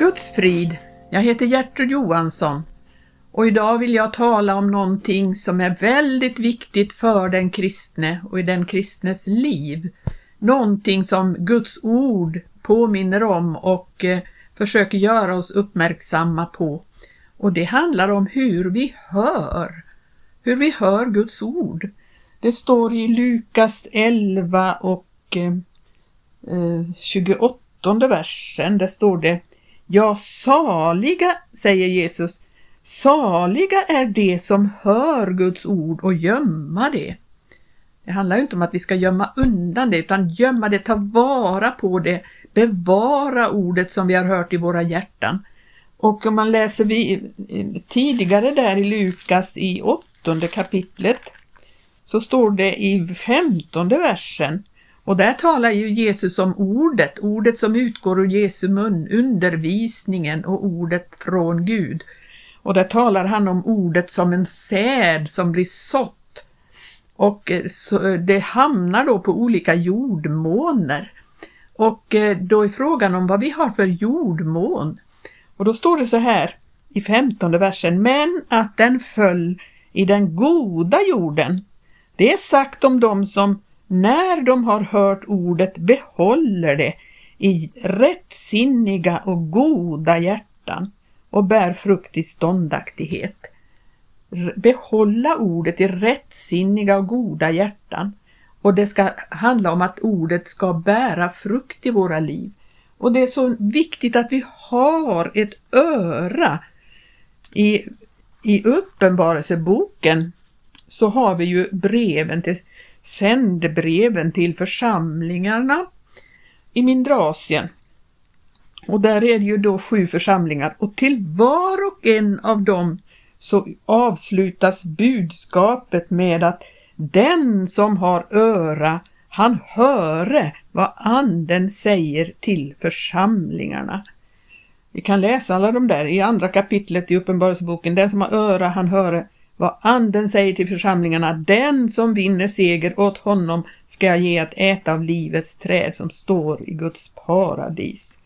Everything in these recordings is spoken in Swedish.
Guds frid! Jag heter Gertrud Johansson och idag vill jag tala om någonting som är väldigt viktigt för den kristne och i den kristnes liv. Någonting som Guds ord påminner om och eh, försöker göra oss uppmärksamma på. Och det handlar om hur vi hör. Hur vi hör Guds ord. Det står i Lukas 11 och eh, eh 28 versen, där står det Ja, saliga, säger Jesus, saliga är de som hör Guds ord och gömma det. Det handlar inte om att vi ska gömma undan det, utan gömma det, ta vara på det, bevara ordet som vi har hört i våra hjärtan. Och om man läser vi, tidigare där i Lukas i åttonde kapitlet så står det i femtonde versen och där talar ju Jesus om ordet, ordet som utgår ur Jesu mun, undervisningen och ordet från Gud. Och där talar han om ordet som en säd som blir sått. Och eh, eh, det hamnar då på olika jordmåner. Och eh, då är frågan om vad vi har för jordmån. Och då står det så här i femtonde versen, men att den föll i den goda jorden. Det är sagt om dem som när de har hört ordet behåller det i rättsinniga och goda hjärtan och bär frukt i ståndaktighet. Behålla ordet i rättsinniga och goda hjärtan och det ska handla om att ordet ska bära frukt i våra liv. Och det är så viktigt att vi har ett öra. I, i Uppenbarelseboken så har vi ju breven till sändebreven till församlingarna i mindre Asien. Och där är det ju då sju församlingar och till var och en av dem så avslutas budskapet med att den som har öra, han höre vad anden säger till församlingarna. Vi kan läsa alla de där i andra kapitlet i Uppenbarelseboken. Den som har öra, han höre vad anden säger till församlingarna, den som vinner seger åt honom ska jag ge att äta av livets träd som står i Guds paradis.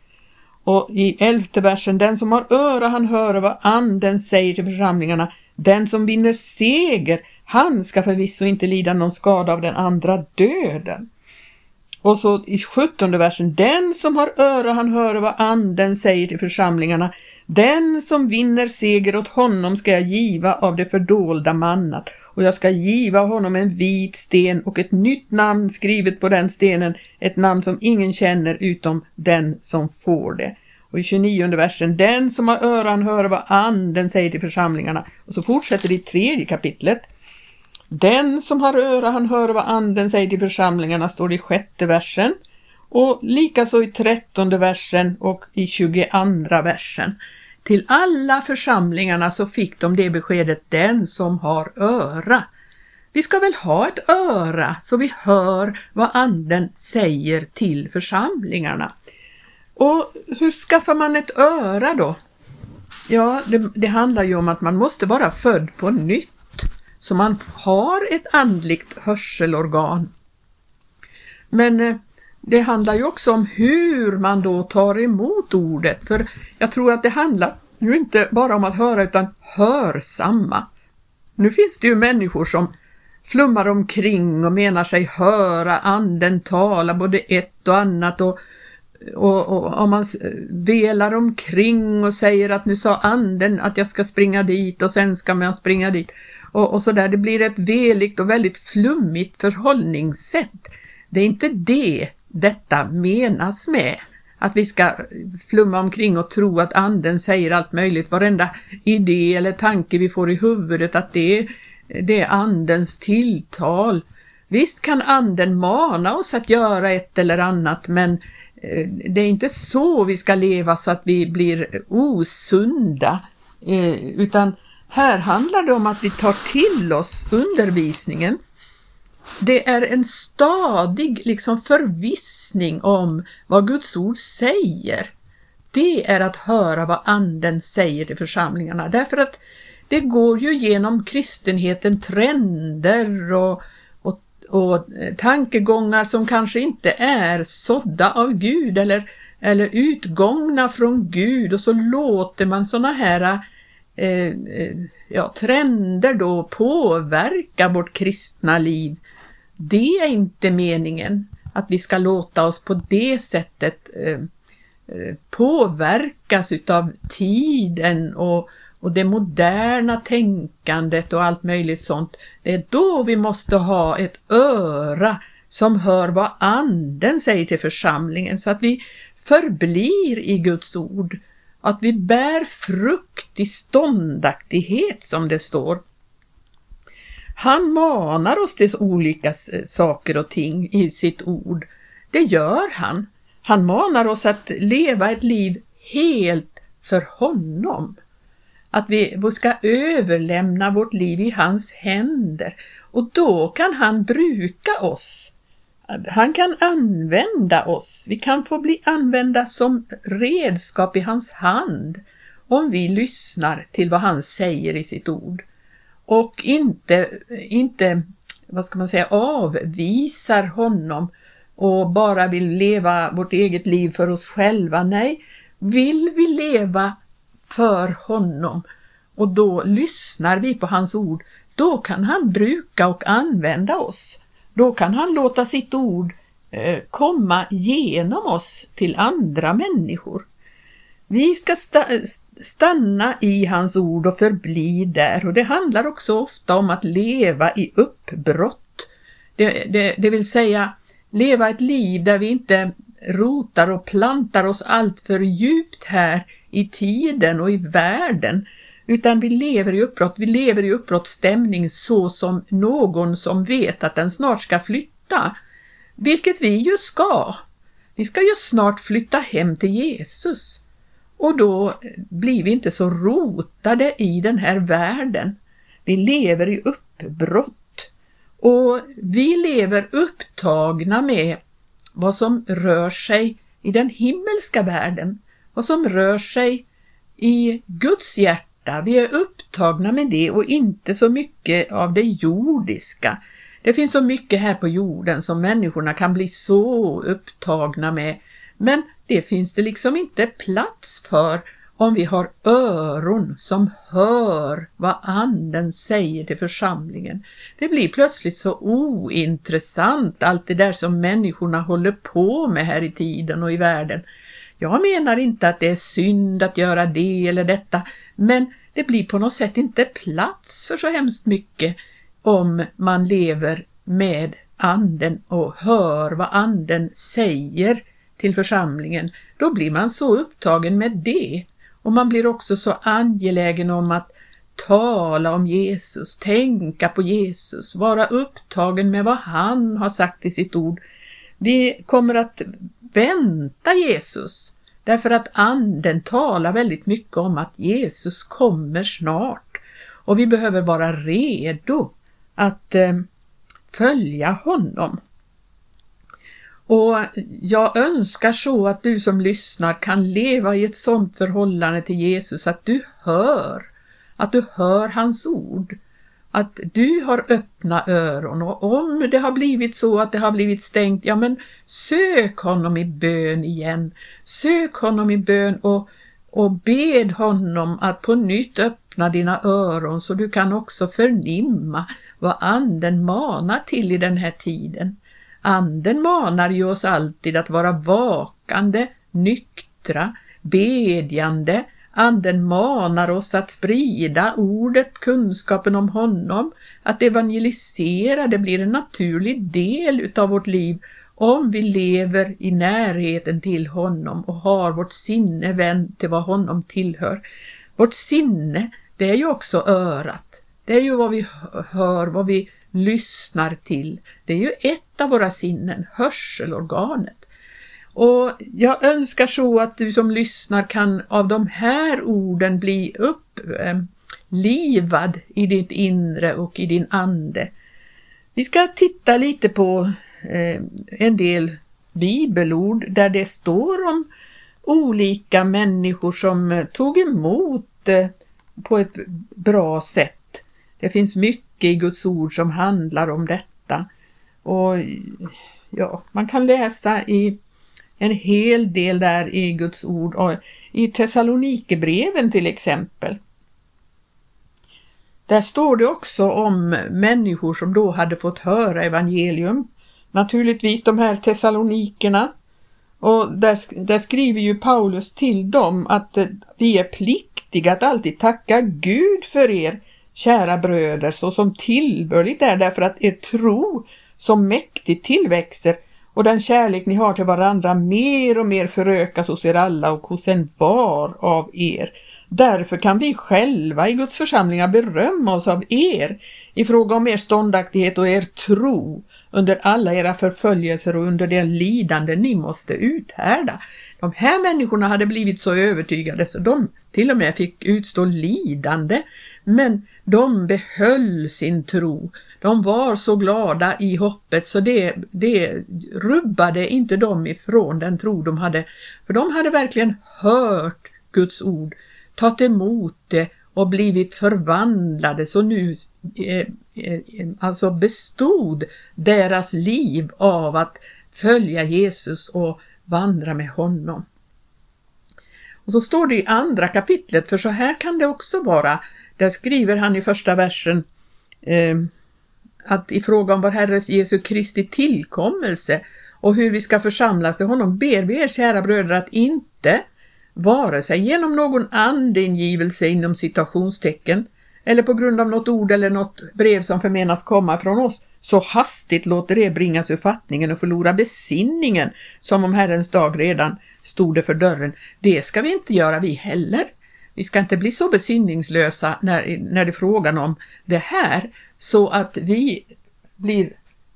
Och i elfte versen, den som har öra han hör vad anden säger till församlingarna, den som vinner seger, han ska förvisso inte lida någon skada av den andra döden. Och så i sjuttonde versen, den som har öra han hör vad anden säger till församlingarna, den som vinner seger åt honom ska jag giva av det fördolda mannat och jag ska giva honom en vit sten och ett nytt namn skrivet på den stenen, ett namn som ingen känner utom den som får det. Och i 29 versen, den som har öron hör vad anden säger till församlingarna. Och så fortsätter det i tredje kapitlet. Den som har öra han hör vad anden säger till församlingarna, står det i sjätte versen. Och likaså i trettonde versen och i 22 versen. Till alla församlingarna så fick de det beskedet, den som har öra. Vi ska väl ha ett öra så vi hör vad anden säger till församlingarna. Och hur skaffar man ett öra då? Ja, det, det handlar ju om att man måste vara född på nytt. Så man har ett andligt hörselorgan. Men eh, det handlar ju också om hur man då tar emot ordet. För jag tror att det handlar ju inte bara om att höra utan hörsamma. Nu finns det ju människor som flummar omkring och menar sig höra anden tala både ett och annat och, och, och om man velar omkring och säger att nu sa anden att jag ska springa dit och sen ska man springa dit och, och så där. Det blir ett veligt och väldigt flummigt förhållningssätt. Det är inte det detta menas med. Att vi ska flumma omkring och tro att anden säger allt möjligt, varenda idé eller tanke vi får i huvudet, att det är, det är andens tilltal. Visst kan anden mana oss att göra ett eller annat, men eh, det är inte så vi ska leva så att vi blir osunda, eh, utan här handlar det om att vi tar till oss undervisningen det är en stadig liksom förvissning om vad Guds ord säger. Det är att höra vad anden säger till församlingarna därför att det går ju genom kristenheten trender och, och, och tankegångar som kanske inte är sådda av Gud eller eller utgångna från Gud och så låter man sådana här eh, eh, ja, trender då påverka vårt kristna liv. Det är inte meningen att vi ska låta oss på det sättet eh, eh, påverkas utav tiden och, och det moderna tänkandet och allt möjligt sånt. Det är då vi måste ha ett öra som hör vad anden säger till församlingen så att vi förblir i Guds ord. Att vi bär frukt i ståndaktighet som det står. Han manar oss till olika saker och ting i sitt ord. Det gör han. Han manar oss att leva ett liv helt för honom. Att vi ska överlämna vårt liv i hans händer och då kan han bruka oss han kan använda oss. Vi kan få bli använda som redskap i hans hand om vi lyssnar till vad han säger i sitt ord och inte, inte vad ska man säga, avvisar honom och bara vill leva vårt eget liv för oss själva. Nej, vill vi leva för honom och då lyssnar vi på hans ord, då kan han bruka och använda oss. Då kan han låta sitt ord eh, komma genom oss till andra människor. Vi ska stanna i hans ord och förbli där och det handlar också ofta om att leva i uppbrott. Det, det, det vill säga leva ett liv där vi inte rotar och plantar oss allt för djupt här i tiden och i världen utan vi lever i uppbrott, vi lever i uppbrottsstämning så som någon som vet att den snart ska flytta, vilket vi ju ska. Vi ska ju snart flytta hem till Jesus och då blir vi inte så rotade i den här världen. Vi lever i uppbrott och vi lever upptagna med vad som rör sig i den himmelska världen, vad som rör sig i Guds hjärta. Vi är upptagna med det och inte så mycket av det jordiska. Det finns så mycket här på jorden som människorna kan bli så upptagna med. Men det finns det liksom inte plats för om vi har öron som hör vad anden säger till församlingen. Det blir plötsligt så ointressant allt det där som människorna håller på med här i tiden och i världen. Jag menar inte att det är synd att göra det eller detta, men det blir på något sätt inte plats för så hemskt mycket om man lever med anden och hör vad anden säger till församlingen. Då blir man så upptagen med det och man blir också så angelägen om att tala om Jesus, tänka på Jesus, vara upptagen med vad han har sagt i sitt ord. Vi kommer att vänta Jesus Därför att anden talar väldigt mycket om att Jesus kommer snart och vi behöver vara redo att eh, följa honom. Och jag önskar så att du som lyssnar kan leva i ett sådant förhållande till Jesus att du hör, att du hör hans ord att du har öppna öron och om det har blivit så att det har blivit stängt, ja men sök honom i bön igen. Sök honom i bön och, och bed honom att på nytt öppna dina öron så du kan också förnimma vad anden manar till i den här tiden. Anden manar ju oss alltid att vara vakande, nyktra, bedjande, Anden manar oss att sprida ordet, kunskapen om honom, att evangelisera, det blir en naturlig del utav vårt liv om vi lever i närheten till honom och har vårt sinne vänt till vad honom tillhör. Vårt sinne, det är ju också örat. Det är ju vad vi hör, vad vi lyssnar till. Det är ju ett av våra sinnen, hörselorganet. Och jag önskar så att du som lyssnar kan av de här orden bli upplivad eh, i ditt inre och i din ande. Vi ska titta lite på eh, en del bibelord där det står om olika människor som eh, tog emot på ett bra sätt. Det finns mycket i Guds ord som handlar om detta. Och ja, man kan läsa i en hel del där i Guds ord, och i Thessalonikerbreven till exempel. Där står det också om människor som då hade fått höra evangelium. Naturligtvis de här Thessalonikerna. Och där, där skriver ju Paulus till dem att eh, vi är pliktiga att alltid tacka Gud för er, kära bröder, så som tillbörligt är därför att er tro som mäktigt tillväxer och den kärlek ni har till varandra mer och mer förökas hos er alla och hos en var av er. Därför kan vi själva i Guds församlingar berömma oss av er i fråga om er ståndaktighet och er tro under alla era förföljelser och under det lidande ni måste uthärda. De här människorna hade blivit så övertygade så de till och med fick utstå lidande, men de behöll sin tro. De var så glada i hoppet så det, det rubbade inte dem ifrån den tro de hade. För de hade verkligen hört Guds ord, tagit emot det och blivit förvandlade så nu eh, eh, alltså bestod deras liv av att följa Jesus och vandra med honom. Och så står det i andra kapitlet, för så här kan det också vara. Där skriver han i första versen eh, att i fråga om vår Herres Jesu Kristi tillkommelse och hur vi ska församlas till honom ber vi er kära bröder att inte vare sig genom någon andingivelse inom citationstecken eller på grund av något ord eller något brev som förmenas komma från oss så hastigt låter det bringas ur fattningen och förlora besinningen som om Herrens dag redan stod det för dörren. Det ska vi inte göra vi heller. Vi ska inte bli så besinningslösa när, när det är frågan om det här så att vi blir,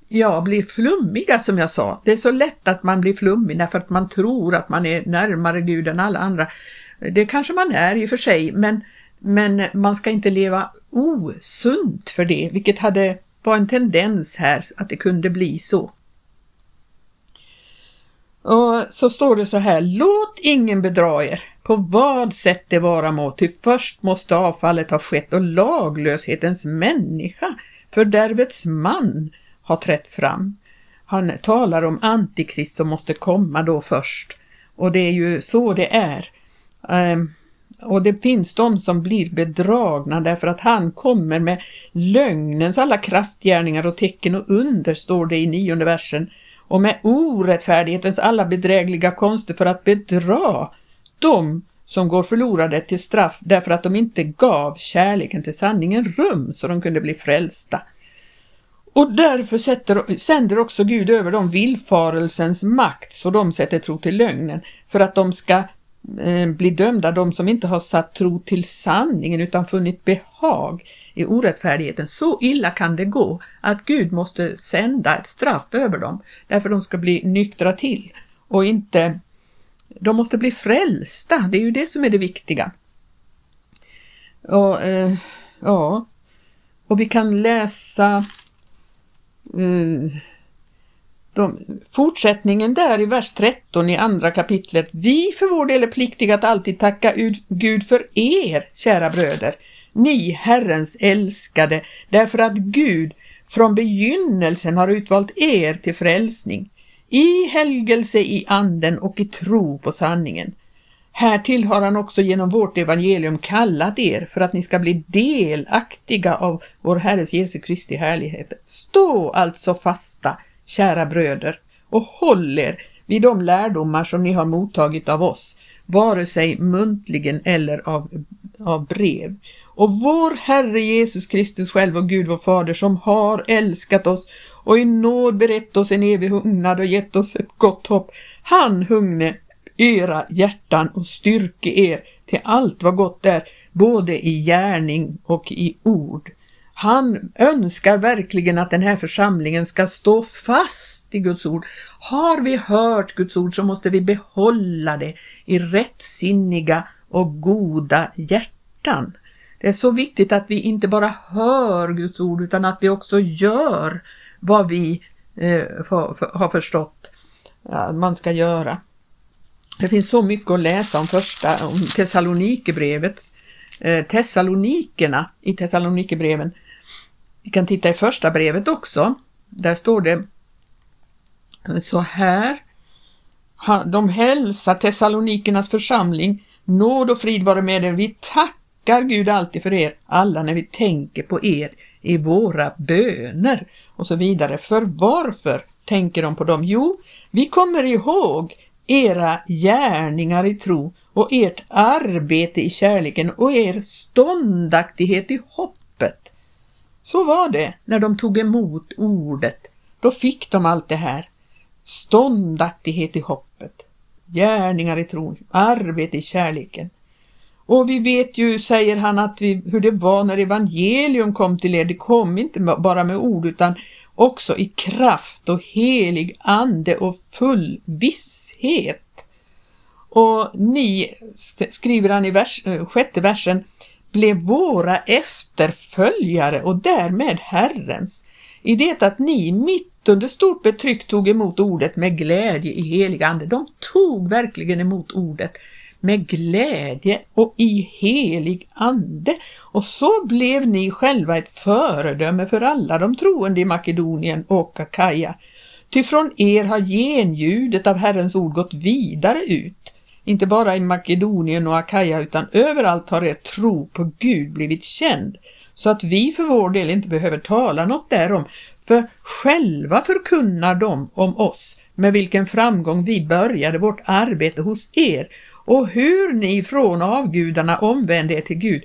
ja, blir flummiga som jag sa. Det är så lätt att man blir flummig därför att man tror att man är närmare Gud än alla andra. Det kanske man är i och för sig, men, men man ska inte leva osunt för det, vilket hade var en tendens här att det kunde bli så. Och så står det så här, låt ingen bedra er på vad sätt det vara må, ty först måste avfallet ha skett och laglöshetens människa, fördärvets man, har trätt fram. Han talar om antikrist som måste komma då först. Och det är ju så det är. Um, och det finns de som blir bedragna därför att han kommer med lögnens alla kraftgärningar och tecken och under, står det i nionde versen, och med orättfärdighetens alla bedrägliga konster för att bedra de som går förlorade till straff därför att de inte gav kärleken till sanningen rum så de kunde bli frälsta. Och därför sätter, sänder också Gud över dem villfarelsens makt så de sätter tro till lögnen för att de ska eh, bli dömda, de som inte har satt tro till sanningen utan funnit behag i orättfärdigheten. Så illa kan det gå att Gud måste sända ett straff över dem därför de ska bli nyktra till och inte de måste bli frälsta, det är ju det som är det viktiga. Och, eh, ja, och vi kan läsa eh, de, fortsättningen där i vers 13 i andra kapitlet. Vi för vår del är pliktiga att alltid tacka Gud för er, kära bröder, ni Herrens älskade, därför att Gud från begynnelsen har utvalt er till frälsning i helgelse i anden och i tro på sanningen. Härtill har han också genom vårt evangelium kallat er för att ni ska bli delaktiga av vår Herres Jesu Kristi härlighet. Stå alltså fasta, kära bröder, och håll er vid de lärdomar som ni har mottagit av oss, vare sig muntligen eller av, av brev. Och vår Herre Jesus Kristus själv och Gud vår Fader som har älskat oss och i nåd berett oss en evig hungnad och gett oss ett gott hopp. Han hungne era hjärtan och styrke er till allt vad gott är, både i gärning och i ord. Han önskar verkligen att den här församlingen ska stå fast i Guds ord. Har vi hört Guds ord så måste vi behålla det i rättsinniga och goda hjärtan. Det är så viktigt att vi inte bara hör Guds ord utan att vi också gör vad vi eh, för, för, har förstått att man ska göra. Det finns så mycket att läsa om första, om Thessalonikerbrevet, eh, Thessalonikerna i Thessalonikerbreven. Vi kan titta i första brevet också. Där står det så här de hälsar Thessalonikernas församling. Nåd och frid vare med er. Vi tackar Gud alltid för er alla när vi tänker på er i våra böner och så vidare. För varför tänker de på dem? Jo, vi kommer ihåg era gärningar i tro och ert arbete i kärleken och er ståndaktighet i hoppet. Så var det när de tog emot ordet. Då fick de allt det här. Ståndaktighet i hoppet, gärningar i tron, arbete i kärleken. Och vi vet ju, säger han, att vi, hur det var när evangelium kom till er. Det kom inte bara med ord utan också i kraft och helig ande och full visshet. Och ni, skriver han i vers, eh, sjätte versen, blev våra efterföljare och därmed Herrens. I det att ni mitt under stort betryck tog emot ordet med glädje i helig ande. De tog verkligen emot ordet med glädje och i helig ande. Och så blev ni själva ett föredöme för alla de troende i Makedonien och Akaja. Ty från er har genljudet av Herrens ord gått vidare ut. Inte bara i Makedonien och Akaja utan överallt har er tro på Gud blivit känd så att vi för vår del inte behöver tala något därom för själva förkunnar de om oss med vilken framgång vi började vårt arbete hos er och hur ni från avgudarna omvände er till Gud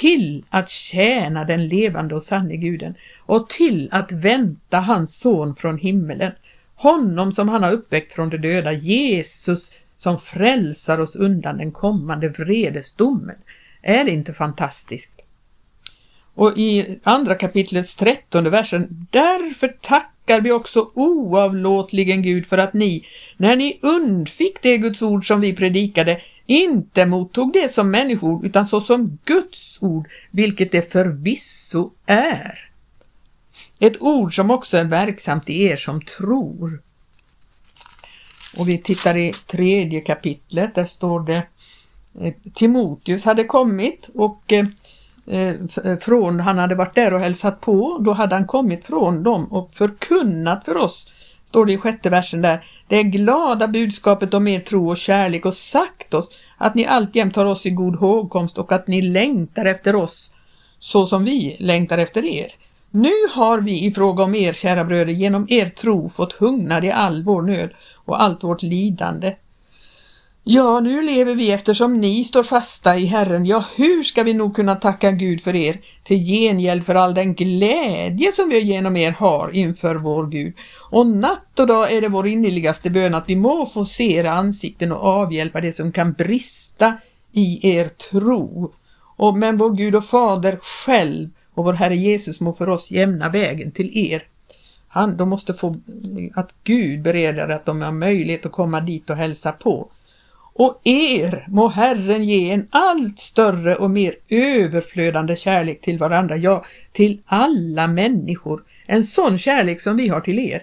till att tjäna den levande och sanne guden och till att vänta hans son från himmelen, honom som han har uppväckt från de döda, Jesus som frälsar oss undan den kommande vredesdomen. Är det inte fantastiskt? Och i andra kapitlets trettonde versen, därför tackar vi också oavlåtligen Gud för att ni, när ni undfick det Guds ord som vi predikade, inte mottog det som människor utan såsom Guds ord, vilket det förvisso är. Ett ord som också är verksamt i er som tror. Och vi tittar i tredje kapitlet, där står det eh, Timoteus hade kommit och eh, Eh, eh, från, han hade varit där och hälsat på, då hade han kommit från dem och förkunnat för oss, står det i sjätte versen där, det glada budskapet om er tro och kärlek och sagt oss att ni alltjämt har oss i god hågkomst och att ni längtar efter oss så som vi längtar efter er. Nu har vi i fråga om er, kära bröder, genom er tro fått hungnad i all vår nöd och allt vårt lidande. Ja, nu lever vi eftersom ni står fasta i Herren. Ja, hur ska vi nog kunna tacka Gud för er till gengäld för all den glädje som vi genom er har inför vår Gud. Och natt och dag är det vår innerligaste bön att vi må få se era ansikten och avhjälpa det som kan brista i er tro. Och men vår Gud och Fader själv och vår Herre Jesus må för oss jämna vägen till er. Han, de måste få att Gud bereder att de har möjlighet att komma dit och hälsa på. Och er må Herren ge en allt större och mer överflödande kärlek till varandra, ja, till alla människor. En sån kärlek som vi har till er.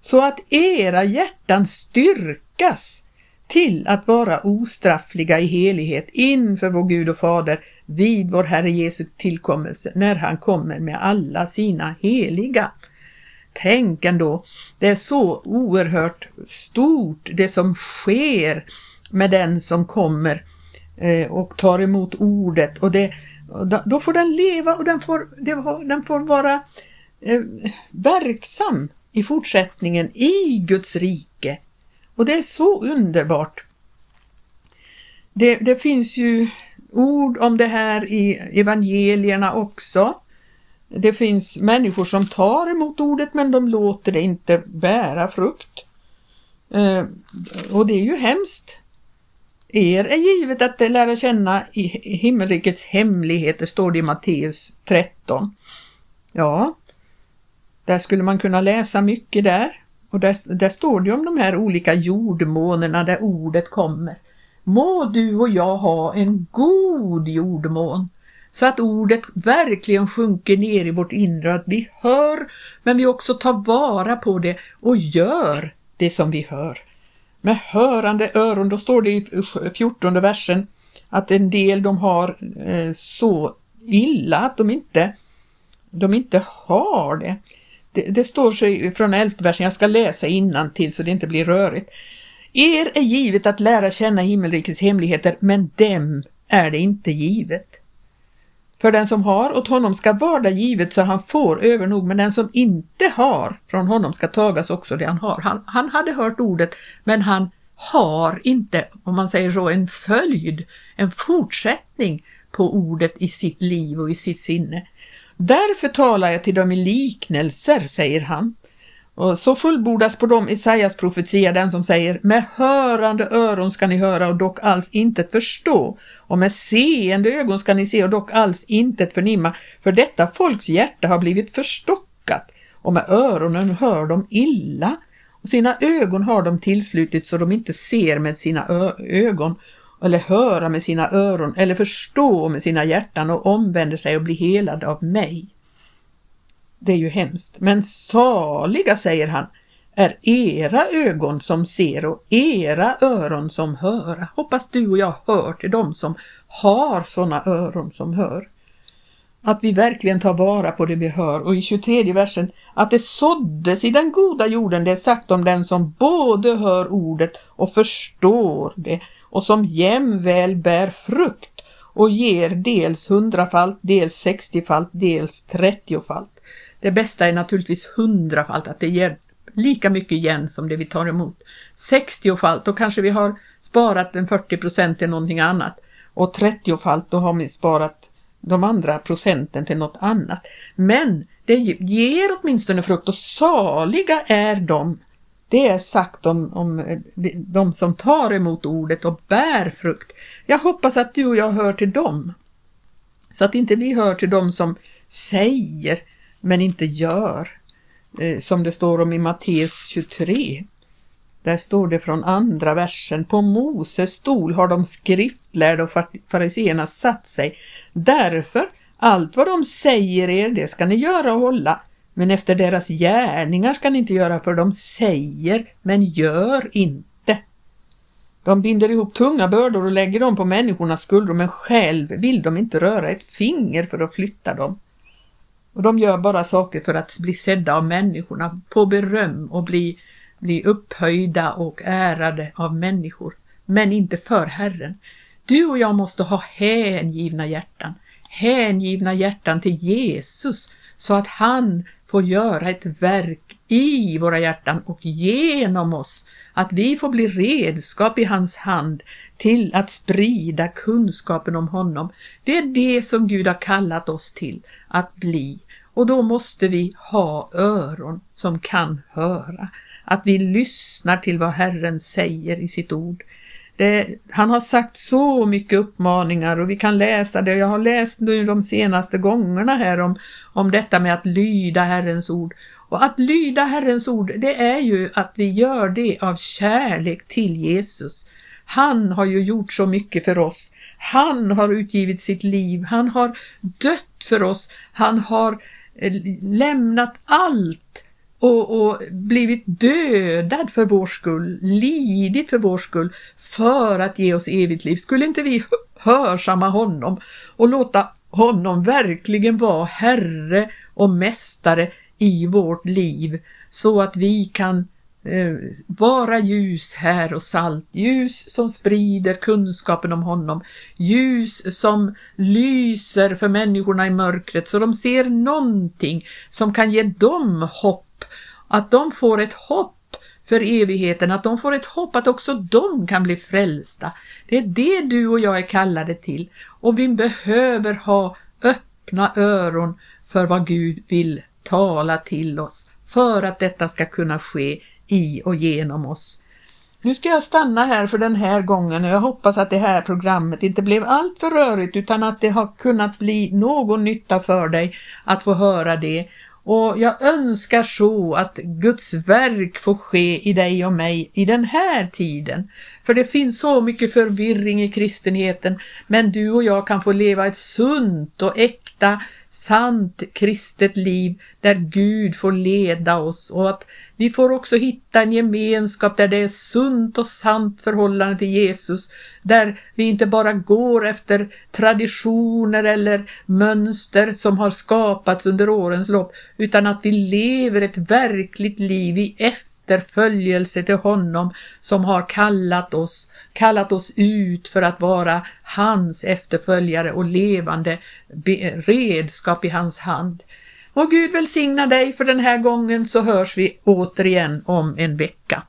Så att era hjärtan styrkas till att vara ostraffliga i helighet inför vår Gud och Fader vid vår Herre Jesu tillkommelse när han kommer med alla sina heliga. Tänk ändå, det är så oerhört stort det som sker med den som kommer eh, och tar emot ordet och det, då får den leva och den får, den får vara eh, verksam i fortsättningen i Guds rike. Och det är så underbart. Det, det finns ju ord om det här i evangelierna också. Det finns människor som tar emot ordet men de låter det inte bära frukt. Eh, och det är ju hemskt. Er är givet att lära känna i himmelrikets hemligheter, står det i Matteus 13. Ja, där skulle man kunna läsa mycket där. Och där, där står det om de här olika jordmånerna där ordet kommer. Må du och jag ha en god jordmån så att ordet verkligen sjunker ner i vårt inre, att vi hör men vi också tar vara på det och gör det som vi hör. Med hörande öron, då står det i 14 versen att en del de har eh, så illa att de inte, de inte har det. Det, det står sig från elfte versen, jag ska läsa innan till så det inte blir rörigt. Er är givet att lära känna himmelrikets hemligheter, men dem är det inte givet. För den som har, åt honom ska varda givet så han får övernog, men den som inte har, från honom ska tagas också det han har. Han, han hade hört ordet, men han har inte, om man säger så, en följd, en fortsättning på ordet i sitt liv och i sitt sinne. Därför talar jag till dem i liknelser, säger han. Och så fullbordas på dem Isaias profetia den som säger med hörande öron ska ni höra och dock alls inte förstå. Och med seende ögon ska ni se och dock alls inte förnimma. För detta folks hjärta har blivit förstockat. Och med öronen hör de illa. Och sina ögon har de tillslutit så de inte ser med sina ögon eller höra med sina öron eller förstå med sina hjärtan och omvänder sig och blir helade av mig. Det är ju hemskt, men saliga, säger han, är era ögon som ser och era öron som hör. Hoppas du och jag hör till dem som har sådana öron som hör. Att vi verkligen tar vara på det vi hör och i 23 versen att det såddes i den goda jorden, det är sagt om den som både hör ordet och förstår det och som jämväl bär frukt och ger dels hundrafalt, dels sextiofalt, dels trettiofalt. Det bästa är naturligtvis hundrafalt, att det ger lika mycket igen som det vi tar emot. Sextiofalt, då kanske vi har sparat en 40 procent till någonting annat. Och trettiofalt, då har vi sparat de andra procenten till något annat. Men det ger åtminstone frukt och saliga är de. Det är sagt om, om de som tar emot ordet och bär frukt. Jag hoppas att du och jag hör till dem. Så att inte vi hör till dem som säger men inte gör. Eh, som det står om i Matteus 23. Där står det från andra versen. På Moses stol har de skriftlärda och fariseerna satt sig. Därför, allt vad de säger er, det ska ni göra och hålla. Men efter deras gärningar ska ni inte göra för de säger, men gör inte. De binder ihop tunga bördor och lägger dem på människornas skuldror, men själv vill de inte röra ett finger för att flytta dem. Och de gör bara saker för att bli sedda av människorna, få beröm och bli, bli upphöjda och ärade av människor, men inte för Herren. Du och jag måste ha hängivna hjärtan, hängivna hjärtan till Jesus så att han får göra ett verk i våra hjärtan och genom oss, att vi får bli redskap i hans hand till att sprida kunskapen om honom. Det är det som Gud har kallat oss till att bli. Och då måste vi ha öron som kan höra. Att vi lyssnar till vad Herren säger i sitt ord. Det, han har sagt så mycket uppmaningar och vi kan läsa det. Jag har läst nu de senaste gångerna här om, om detta med att lyda Herrens ord. Och att lyda Herrens ord, det är ju att vi gör det av kärlek till Jesus. Han har ju gjort så mycket för oss. Han har utgivit sitt liv. Han har dött för oss. Han har eh, lämnat allt och, och, blivit dödad för vår skull, lidit för vår skull, för att ge oss evigt liv. Skulle inte vi hörsamma honom och låta honom verkligen vara Herre och Mästare i vårt liv så att vi kan Eh, bara vara ljus här och salt, ljus som sprider kunskapen om honom, ljus som lyser för människorna i mörkret så de ser någonting som kan ge dem hopp att de får ett hopp för evigheten, att de får ett hopp att också de kan bli frälsta. Det är det du och jag är kallade till och vi behöver ha öppna öron för vad Gud vill tala till oss för att detta ska kunna ske i och genom oss. Nu ska jag stanna här för den här gången och jag hoppas att det här programmet inte blev allt för rörigt utan att det har kunnat bli någon nytta för dig att få höra det och jag önskar så att Guds verk får ske i dig och mig i den här tiden. För det finns så mycket förvirring i kristenheten, men du och jag kan få leva ett sunt och äkta, sant kristet liv där Gud får leda oss och att vi får också hitta en gemenskap där det är sunt och sant förhållande till Jesus, där vi inte bara går efter traditioner eller mönster som har skapats under årens lopp, utan att vi lever ett verkligt liv i efterhand efterföljelse till honom som har kallat oss, kallat oss ut för att vara hans efterföljare och levande redskap i hans hand. Och Gud välsigna dig för den här gången så hörs vi återigen om en vecka.